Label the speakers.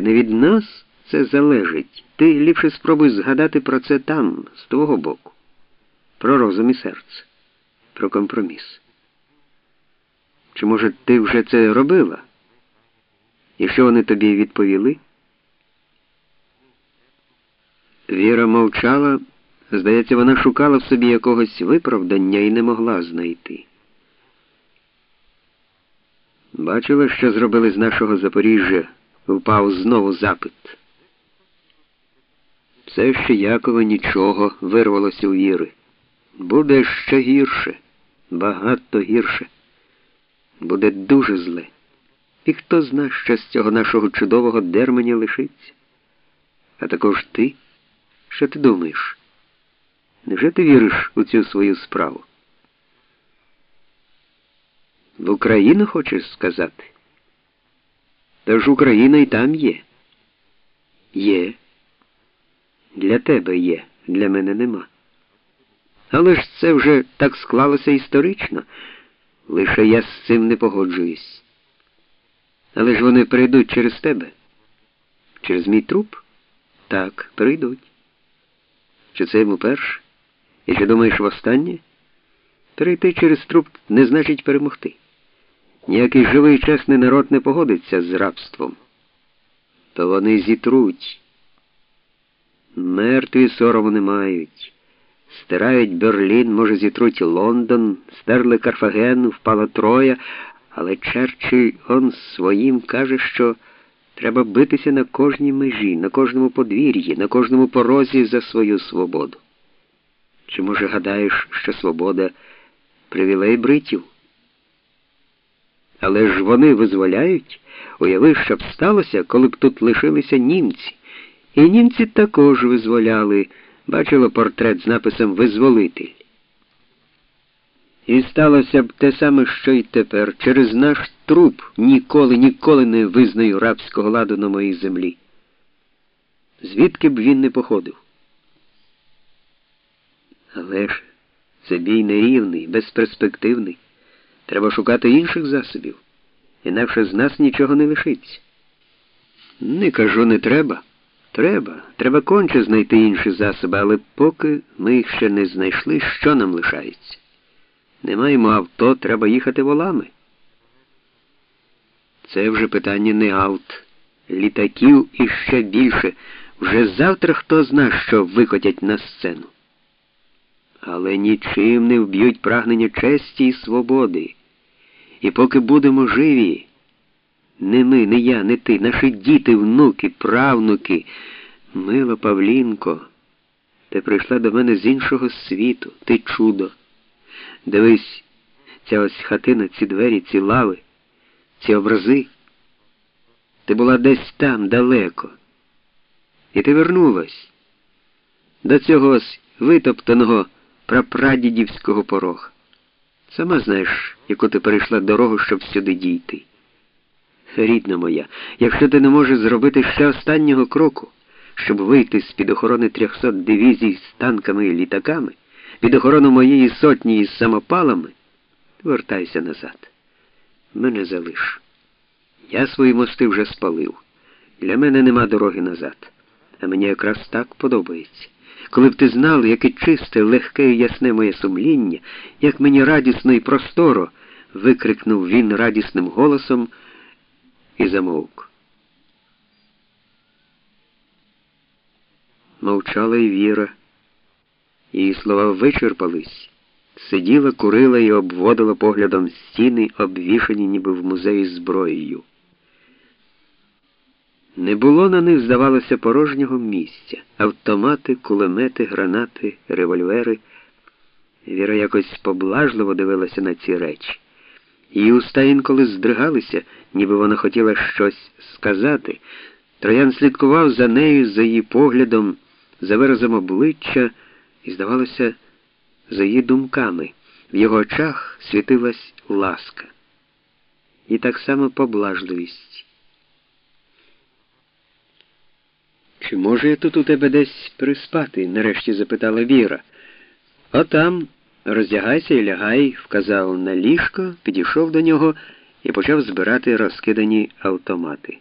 Speaker 1: Не від нас це залежить. Ти ліпше спробуй згадати про це там, з твого боку, про розум і серце, про компроміс. Чи, може, ти вже це робила? І що вони тобі відповіли? Віра мовчала, здається, вона шукала в собі якогось виправдання і не могла знайти. Бачила, що зробили з нашого Запоріжжя, впав знову запит. Все ще Якова нічого вирвалося у Віри. Буде ще гірше, багато гірше. Буде дуже зле. І хто зна, що з цього нашого чудового дерменя лишиться? А також ти, що ти думаєш? Невже ти віриш у цю свою справу? В Україну хочеш сказати? Тож Україна і там є. Є. Для тебе є, для мене нема. Але ж це вже так склалося історично. Лише я з цим не погоджуюсь. Але ж вони прийдуть через тебе. Через мій труп? Так, прийдуть. Чи це йому перше? І чи думаєш востаннє? Перейти через труп не значить перемогти. Ніякий живий чесний народ не погодиться з рабством. То вони зітруть. Мертві сорому не мають. Стирають Берлін, може, зітруть Лондон, стерли Карфаген, впала Троя, але Черчилль он своїм каже, що треба битися на кожній межі, на кожному подвір'ї, на кожному порозі за свою свободу. Чи, може, гадаєш, що свобода привілей бритів? Але ж вони визволяють, уяви, що б сталося, коли б тут лишилися німці. І німці також визволяли, бачила портрет з написом Визволитель. І сталося б те саме, що й тепер. Через наш труп ніколи, ніколи не визнаю рабського ладу на моїй землі. Звідки б він не походив? Але ж це бій нерівний, безперспективний. Треба шукати інших засобів, інакше з нас нічого не лишиться. Не кажу, не треба. Треба. Треба конче знайти інші засоби, але поки ми їх ще не знайшли, що нам лишається? Не маємо авто, треба їхати волами. Це вже питання не авт, літаків і ще більше. Вже завтра хто зна, що викотять на сцену. Але нічим не вб'ють прагнення честі і свободи. І поки будемо живі, не ми, не я, не ти, наші діти, внуки, правнуки, мила Павлінко, ти прийшла до мене з іншого світу, ти чудо. Дивись, ця ось хатина, ці двері, ці лави, ці образи. Ти була десь там далеко. І ти вернулась до цього ось витоптаного прапрадідівського порога. Сама знаєш, яку ти перейшла дорогу, щоб сюди дійти. Рідна моя, якщо ти не можеш зробити ще останнього кроку, щоб вийти з-під охорони 300 дивізій з танками і літаками, під охорону моєї сотні із самопалами, вертайся назад. Мене залиш. Я свої мости вже спалив. Для мене нема дороги назад. А мені якраз так подобається. Коли б ти знав, яке чисте, легке і ясне моє сумління, як мені радісно і просторо, викрикнув він радісним голосом і замовк. Мовчала й Віра. Її слова вичерпались. Сиділа, курила і обводила поглядом стіни, обвішані ніби в музеї зброєю. Не було на них, здавалося, порожнього місця. Автомати, кулемети, гранати, револьвери. Віра якось поблажливо дивилася на ці речі. Її уста інколи здригалися, ніби вона хотіла щось сказати. Троян слідкував за нею, за її поглядом, за виразом обличчя і, здавалося, за її думками. В його очах світилась ласка. І так само поблажливість. Чи може я тут у тебе десь приспати? нарешті запитала Віра. Отам, роздягайся і лягай, вказав на ліжко, підійшов до нього і почав збирати розкидані автомати.